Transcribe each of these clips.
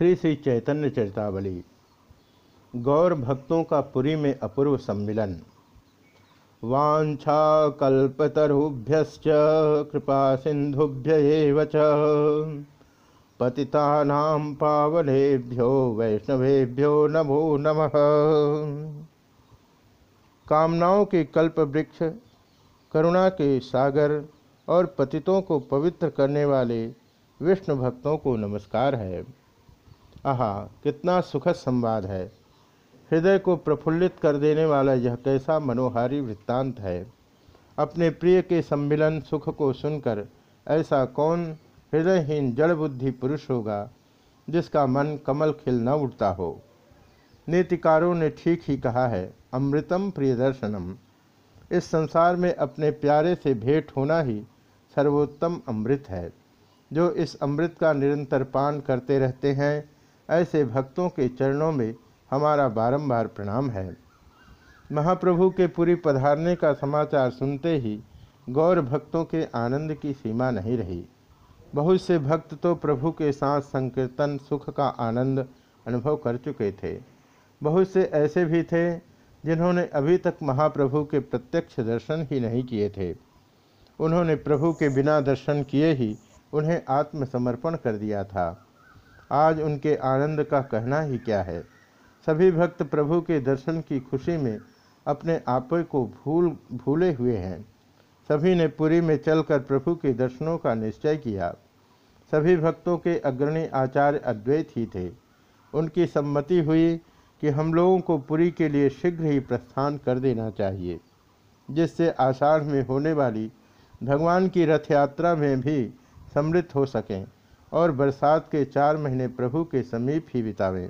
श्री श्री चैतन्य चरितावली। गौर भक्तों का पुरी में अपूर्व सम्मिलन। वाछा कल्पतरुभ्य कृपा सिंधुभ्य पतितानां पावनेभ्यो वैष्णवेभ्यो नमो नमः। कामनाओं के कल्प वृक्ष, करुणा के सागर और पतितों को पवित्र करने वाले विष्णु भक्तों को नमस्कार है। आहा, कितना सुखद संवाद है। हृदय को प्रफुल्लित कर देने वाला यह कैसा मनोहारी वृत्तांत है। अपने प्रिय के सम्मिलन सुख को सुनकर ऐसा कौन हृदयहीन जड़ बुद्धि पुरुष होगा, जिसका मन कमल खिल न उठता हो। नीतिकारों ने ठीक ही कहा है, अमृतम प्रिय दर्शनम इस संसार में अपने प्यारे से भेंट होना ही सर्वोत्तम अमृत है। जो इस अमृत का निरंतर पान करते रहते हैं ऐसे भक्तों के चरणों में हमारा बारंबार प्रणाम है। महाप्रभु के पूरी पधारने का समाचार सुनते ही गौर भक्तों के आनंद की सीमा नहीं रही। बहुत से भक्त तो प्रभु के साथ संकीर्तन, सुख का आनंद अनुभव कर चुके थे। बहुत से ऐसे भी थे जिन्होंने अभी तक महाप्रभु के प्रत्यक्ष दर्शन ही नहीं किए थे। उन्होंने प्रभु के बिना दर्शन किए ही उन्हें आत्मसमर्पण कर दिया था। आज उनके आनंद का कहना ही क्या है? सभी भक्त प्रभु के दर्शन की खुशी में अपने आप को भूल, भूले हुए हैं। सभी ने पुरी में चलकर प्रभु के दर्शनों का निश्चय किया। सभी भक्तों के अग्रणी आचार्य अद्वैत ही थे। उनकी सम्मति हुई कि हम लोगों को पुरी के लिए शीघ्र ही प्रस्थान कर देना चाहिए, जिससे आषाढ़ में होने वाली भगवान की रथ यात्रा में भी सम्मिलित हो सकें। और बरसात के चार महीने प्रभु के समीप ही बितावें।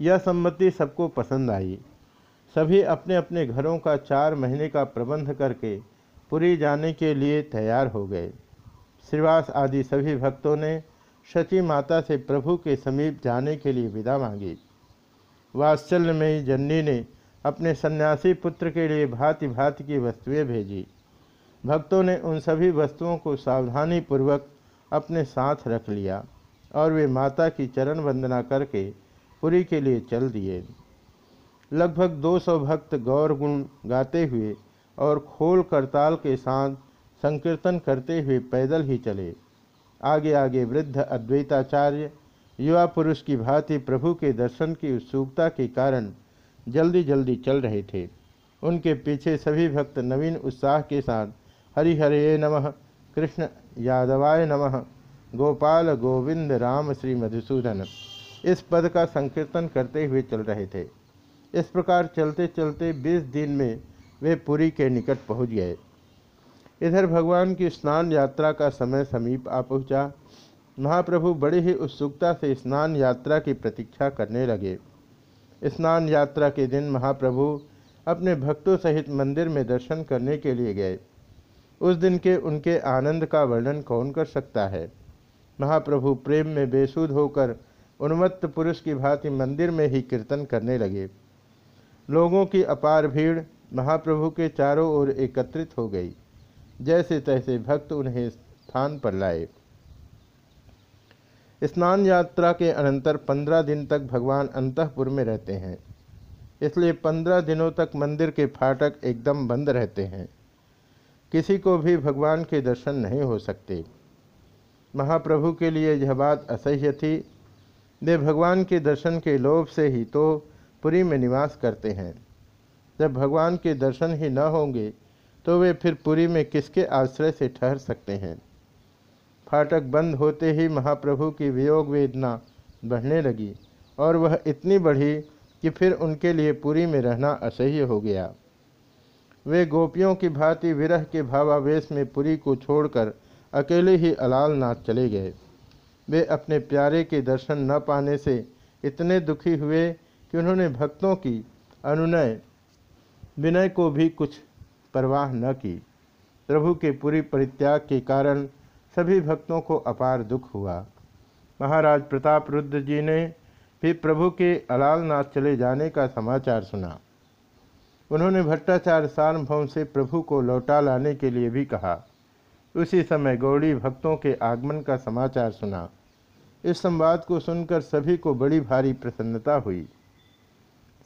यह सम्मति सबको पसंद आई। सभी अपने अपने घरों का चार महीने का प्रबंध करके पुरी जाने के लिए तैयार हो गए। श्रीवास आदि सभी भक्तों ने शची माता से प्रभु के समीप जाने के लिए विदा मांगी। वात्सल्य में जन्नी ने अपने सन्यासी पुत्र के लिए भांति भांति की वस्तुएँ भेजी। भक्तों ने उन सभी वस्तुओं को सावधानी पूर्वक अपने साथ रख लिया और वे माता की चरण वंदना करके पुरी के लिए चल दिए। लगभग 200 भक्त गौर गुण गाते हुए और खोल करताल के साथ संकीर्तन करते हुए पैदल ही चले। आगे आगे वृद्ध अद्वैताचार्य, युवा पुरुष की भांति प्रभु के दर्शन की उत्सुकता के कारण जल्दी जल्दी चल रहे थे। उनके पीछे सभी भक्त नवीन उत्साह के साथ, हरि हरे नमः, कृष्ण यादवाय नमः। गोपाल गोविंद राम श्री मधुसूदन। इस पद का संकीर्तन करते हुए चल रहे थे। इस प्रकार चलते चलते बीस दिन में वे पुरी के निकट पहुँच गए। इधर भगवान की स्नान यात्रा का समय समीप आ पहुँचा। महाप्रभु बड़ी ही उत्सुकता से स्नान यात्रा की प्रतीक्षा करने लगे। स्नान यात्रा के दिन महाप्रभु अपने भक्तों सहित मंदिर में दर्शन करने के लिए गए। उस दिन के उनके आनंद का वर्णन कौन कर सकता है? महाप्रभु प्रेम में बेसुध होकर उन्मत्त पुरुष की भांति मंदिर में ही कीर्तन करने लगे। लोगों की अपार भीड़ महाप्रभु के चारों ओर एकत्रित हो गई। जैसे तैसे भक्त उन्हें स्थान पर लाए। स्नान यात्रा के अनंतर पंद्रह दिन तक भगवान अंतपुर में रहते हैं। इसलिए पंद्रह दिनों तक मंदिर के फाटक एकदम बंद रहते हैं। किसी को भी भगवान के दर्शन नहीं हो सकते। महाप्रभु के लिए यह बात असह्य थी। वे भगवान के दर्शन के लोभ से ही तो पुरी में निवास करते हैं। जब भगवान के दर्शन ही न होंगे तो वे फिर पुरी में किसके आश्रय से ठहर सकते हैं? फाटक बंद होते ही महाप्रभु की वियोग वेदना बढ़ने लगी और वह इतनी बढ़ी कि फिर उनके लिए पुरी में रहना असह्य हो गया। वे गोपियों की भांति विरह के भावावेश में पुरी को छोड़कर अकेले ही अलालनाथ चले गए। वे अपने प्यारे के दर्शन न पाने से इतने दुखी हुए कि उन्होंने भक्तों की अनुनय, विनय को भी कुछ परवाह न की। प्रभु के पूरी परित्याग के कारण सभी भक्तों को अपार दुख हुआ। महाराज प्रताप रुद्र जी ने भी प्रभु के अलालनाथ चले जाने का समाचार सुना। उन्होंने भट्टाचार्य सार्वभौम से प्रभु को लौटा लाने के लिए भी कहा। उसी समय गौड़ी भक्तों के आगमन का समाचार सुना। इस संवाद को सुनकर सभी को बड़ी भारी प्रसन्नता हुई।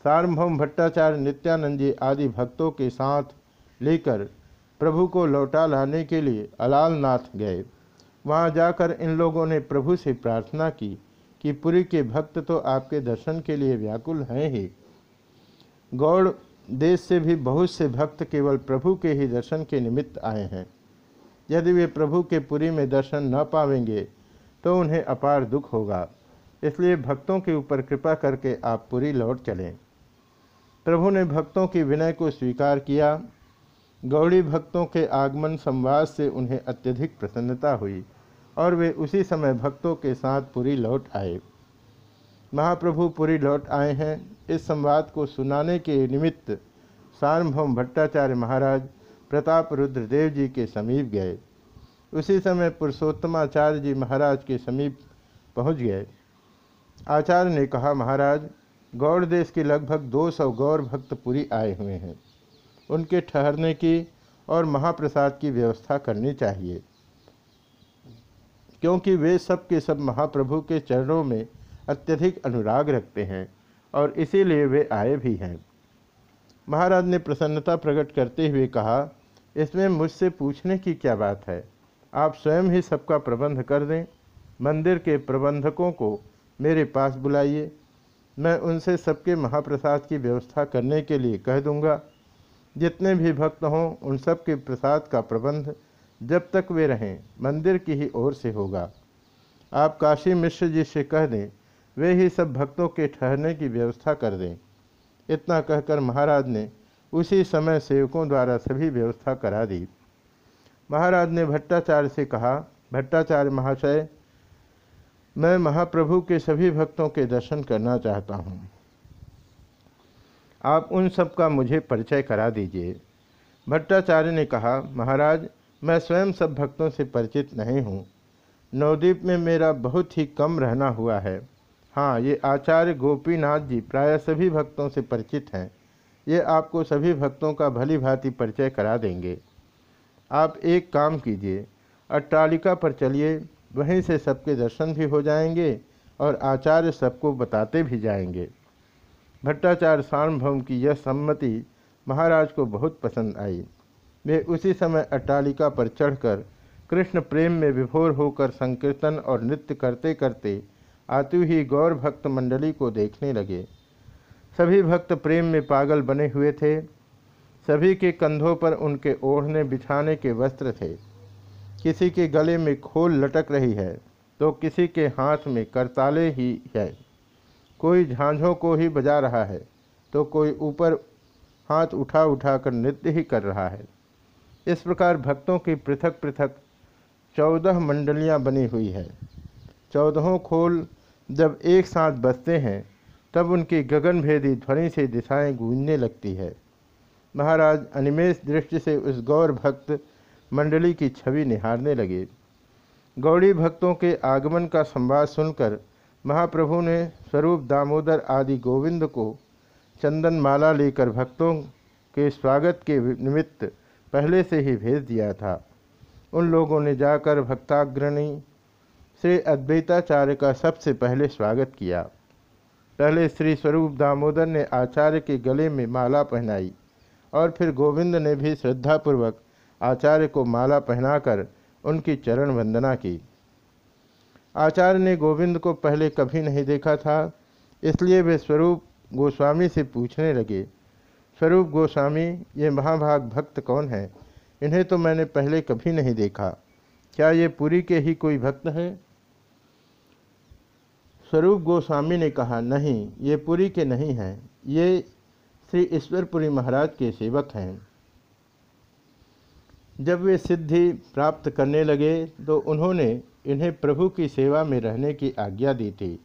सार्वभौम भट्टाचार्य नित्यानंद जी आदि भक्तों के साथ लेकर प्रभु को लौटा लाने के लिए अलालनाथ गए। वहाँ जाकर इन लोगों ने प्रभु से प्रार्थना की कि पुरी के भक्त तो आपके दर्शन के लिए व्याकुल हैं ही। गौड़ देश से भी बहुत से भक्त केवल प्रभु के ही दर्शन के निमित्त आए हैं। यदि वे प्रभु के पुरी में दर्शन न पावेंगे तो उन्हें अपार दुख होगा। इसलिए भक्तों के ऊपर कृपा करके आप पुरी लौट चलें। प्रभु ने भक्तों की विनय को स्वीकार किया। गौड़ी भक्तों के आगमन संवाद से उन्हें अत्यधिक प्रसन्नता हुई और वे उसी समय भक्तों के साथ पुरी लौट आए। महाप्रभु पुरी लौट आए हैं। इस संवाद को सुनाने के निमित्त सार्वभौम भट्टाचार्य महाराज प्रताप रुद्रदेव जी के समीप गए। उसी समय पुरुषोत्तमाचार्य जी महाराज के समीप पहुँच गए। आचार्य ने कहा, महाराज, गौड़ देश के लगभग 200 गौर भक्त पुरी आए हुए हैं। उनके ठहरने की और महाप्रसाद की व्यवस्था करनी चाहिए। क्योंकि वे सब के सब महाप्रभु के चरणों में अत्यधिक अनुराग रखते हैं और इसीलिए वे आए भी हैं। महाराज ने प्रसन्नता प्रकट करते हुए कहा, इसमें मुझसे पूछने की क्या बात है? आप स्वयं ही सबका प्रबंध कर दें। मंदिर के प्रबंधकों को मेरे पास बुलाइए। मैं उनसे सबके महाप्रसाद की व्यवस्था करने के लिए कह दूँगा। जितने भी भक्त हों, उन सब के प्रसाद का प्रबंध जब तक वे रहें, मंदिर की ही ओर से होगा। आप काशी मिश्र जी से कह दें वे ही सब भक्तों के ठहरने की व्यवस्था कर दें। इतना कहकर महाराज ने उसी समय सेवकों द्वारा सभी व्यवस्था करा दी। महाराज ने भट्टाचार्य से कहा, भट्टाचार्य महाशय, मैं महाप्रभु के सभी भक्तों के दर्शन करना चाहता हूँ। आप उन सब का मुझे परिचय करा दीजिए। भट्टाचार्य ने कहा, महाराज, मैं स्वयं सब भक्तों से परिचित नहीं हूँ। नवद्वीप में मेरा बहुत ही कम रहना हुआ है। हाँ ये आचार्य गोपीनाथ जी प्राय सभी भक्तों से परिचित हैं। ये आपको सभी भक्तों का भली भांति परिचय करा देंगे। आप एक काम कीजिए, अट्टालिका पर चलिए, वहीं से सबके दर्शन भी हो जाएँगे और आचार्य सबको बताते भी जाएँगे। भट्टाचार्य सार्वभौम की यह सम्मति महाराज को बहुत पसंद आई। वे उसी समय अट्टालिका पर चढ़कर कृष्ण प्रेम में विभोर होकर संकीर्तन और नृत्य करते करते आती ही गौर भक्त मंडली को देखने लगे। सभी भक्त प्रेम में पागल बने हुए थे। सभी के कंधों पर उनके ओढ़ने बिछाने के वस्त्र थे। किसी के गले में खोल लटक रही है तो किसी के हाथ में करताले ही है। कोई झांझों को ही बजा रहा है तो कोई ऊपर हाथ उठा उठा कर नृत्य ही कर रहा है। इस प्रकार भक्तों की पृथक पृथक चौदह मंडलियाँ बनी हुई है। चौदहों खोल जब एक साथ बसते हैं, तब उनकी गगनभेदी ध्वनि से दिशाएँ गूंजने लगती है। महाराज अनिमेश दृष्टि से उस गौर भक्त मंडली की छवि निहारने लगे। गौड़ी भक्तों के आगमन का संवाद सुनकर महाप्रभु ने स्वरूप दामोदर आदि गोविंद को चंदन माला लेकर भक्तों के स्वागत के निमित्त पहले से ही भेज दिया था। उन लोगों ने जाकर भक्ताग्रणी श्री अद्वैताचार्य का सबसे पहले स्वागत किया। पहले श्री स्वरूप दामोदर ने आचार्य के गले में माला पहनाई और फिर गोविंद ने भी श्रद्धापूर्वक आचार्य को माला पहनाकर उनकी चरण वंदना की। आचार्य ने गोविंद को पहले कभी नहीं देखा था, इसलिए वे स्वरूप गोस्वामी से पूछने लगे, स्वरूप गोस्वामी, ये महाभाग भक्त कौन है? इन्हें तो मैंने पहले कभी नहीं देखा। क्या ये पुरी के ही कोई भक्त है? स्वरूप गोस्वामी ने कहा, नहीं, ये पुरी के नहीं हैं। ये श्री ईश्वरपुरी महाराज के सेवक हैं। जब वे सिद्धि प्राप्त करने लगे तो उन्होंने इन्हें प्रभु की सेवा में रहने की आज्ञा दी थी।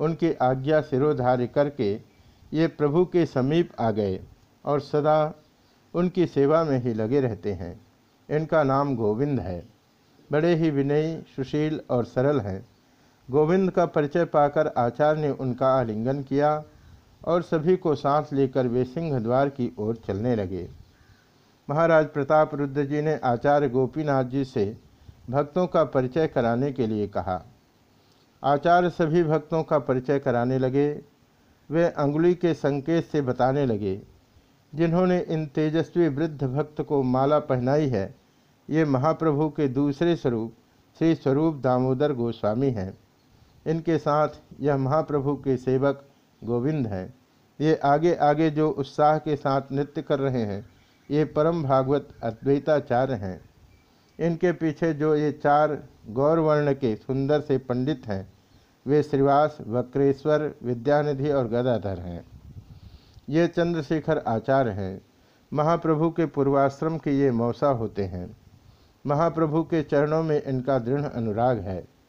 उनकी आज्ञा सिरोधार्य करके ये प्रभु के समीप आ गए और सदा उनकी सेवा में ही लगे रहते हैं। इनका नाम गोविंद है। बड़े ही विनयी, सुशील और सरल हैं। गोविंद का परिचय पाकर आचार्य ने उनका आलिंगन किया और सभी को सांस लेकर वे सिंह द्वार की ओर चलने लगे। महाराज प्रताप रुद्र जी ने आचार्य गोपीनाथ जी से भक्तों का परिचय कराने के लिए कहा। आचार्य सभी भक्तों का परिचय कराने लगे। वे अंगुली के संकेत से बताने लगे, जिन्होंने इन तेजस्वी वृद्ध भक्त को माला पहनाई है, ये महाप्रभु के दूसरे स्वरूप, श्री स्वरूप दामोदर गोस्वामी हैं। इनके साथ यह महाप्रभु के सेवक गोविंद हैं। ये आगे आगे जो उत्साह के साथ नृत्य कर रहे हैं, ये परम भागवत अद्वैताचार्य हैं। इनके पीछे जो ये चार गौरवर्ण के सुंदर से पंडित हैं, वे श्रीवास, वक्रेश्वर, विद्यानिधि और गदाधर हैं। ये चंद्रशेखर आचार्य हैं। महाप्रभु के पूर्वाश्रम के ये मौसा होते हैं। महाप्रभु के चरणों में इनका दृढ़ अनुराग है।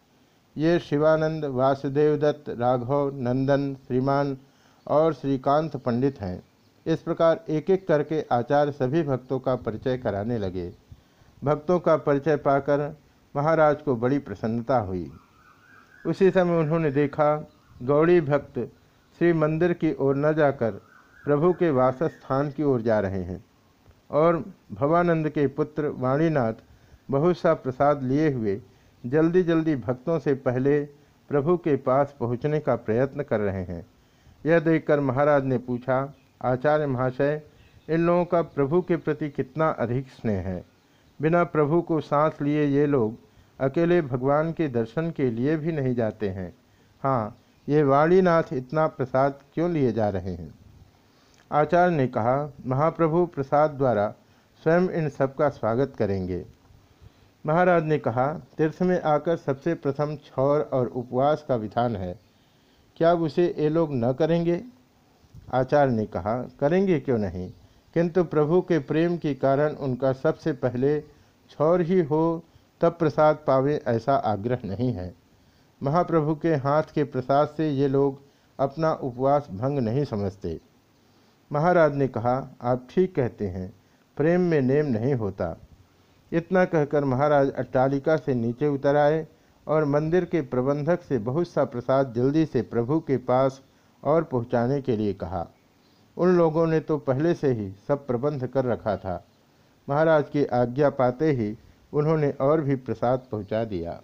ये शिवानंद वासुदेव दत्त, राघव नंदन, श्रीमान और श्रीकांत पंडित हैं। इस प्रकार एक एक करके आचार्य सभी भक्तों का परिचय कराने लगे। भक्तों का परिचय पाकर महाराज को बड़ी प्रसन्नता हुई। उसी समय उन्होंने देखा, गौड़ी भक्त श्री मंदिर की ओर न जाकर प्रभु के वासस्थान की ओर जा रहे हैं और भवानंद के पुत्र वाणीनाथ बहुत सा प्रसाद लिए हुए जल्दी जल्दी भक्तों से पहले प्रभु के पास पहुँचने का प्रयत्न कर रहे हैं। यह देखकर महाराज ने पूछा, आचार्य महाशय, इन लोगों का प्रभु के प्रति कितना अधिक स्नेह है? बिना प्रभु को सांस लिए ये लोग अकेले भगवान के दर्शन के लिए भी नहीं जाते हैं। हाँ ये वाणीनाथ इतना प्रसाद क्यों लिए जा रहे हैं? आचार्य ने कहा, महाप्रभु प्रसाद द्वारा स्वयं इन सबका स्वागत करेंगे। महाराज ने कहा, तीर्थ में आकर सबसे प्रथम छौर और उपवास का विधान है। क्या उसे ये लोग न करेंगे? आचार्य ने कहा, करेंगे क्यों नहीं? किंतु प्रभु के प्रेम के कारण उनका सबसे पहले छौर ही हो, तब प्रसाद पावे ऐसा आग्रह नहीं है। महाप्रभु के हाथ के प्रसाद से ये लोग अपना उपवास भंग नहीं समझते। महाराज ने कहा, आप ठीक कहते हैं, प्रेम में नेम नहीं होता। इतना कहकर महाराज अट्टालिका से नीचे उतर आए और मंदिर के प्रबंधक से बहुत सा प्रसाद जल्दी से प्रभु के पास और पहुँचाने के लिए कहा। उन लोगों ने तो पहले से ही सब प्रबंध कर रखा था। महाराज की आज्ञा पाते ही उन्होंने और भी प्रसाद पहुँचा दिया।